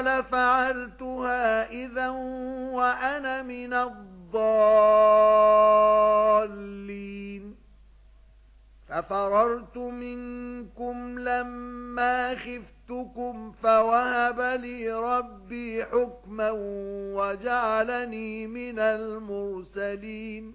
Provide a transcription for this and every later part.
قال فعلتها إذا وأنا من الضالين. ففررت منكم لما خفتكم فوهب لي ربي حكما وجعلني من المرسلين.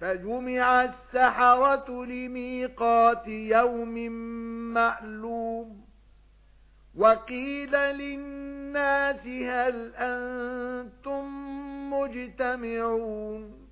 فَجُمِعَ السَّحَرَةُ لِمِيقَاتِ يَوْمٍ مَّعْلُومٍ وَقِيلَ لِلنَّاسِ هَلْ أَنتُم مُّجْتَمِعُونَ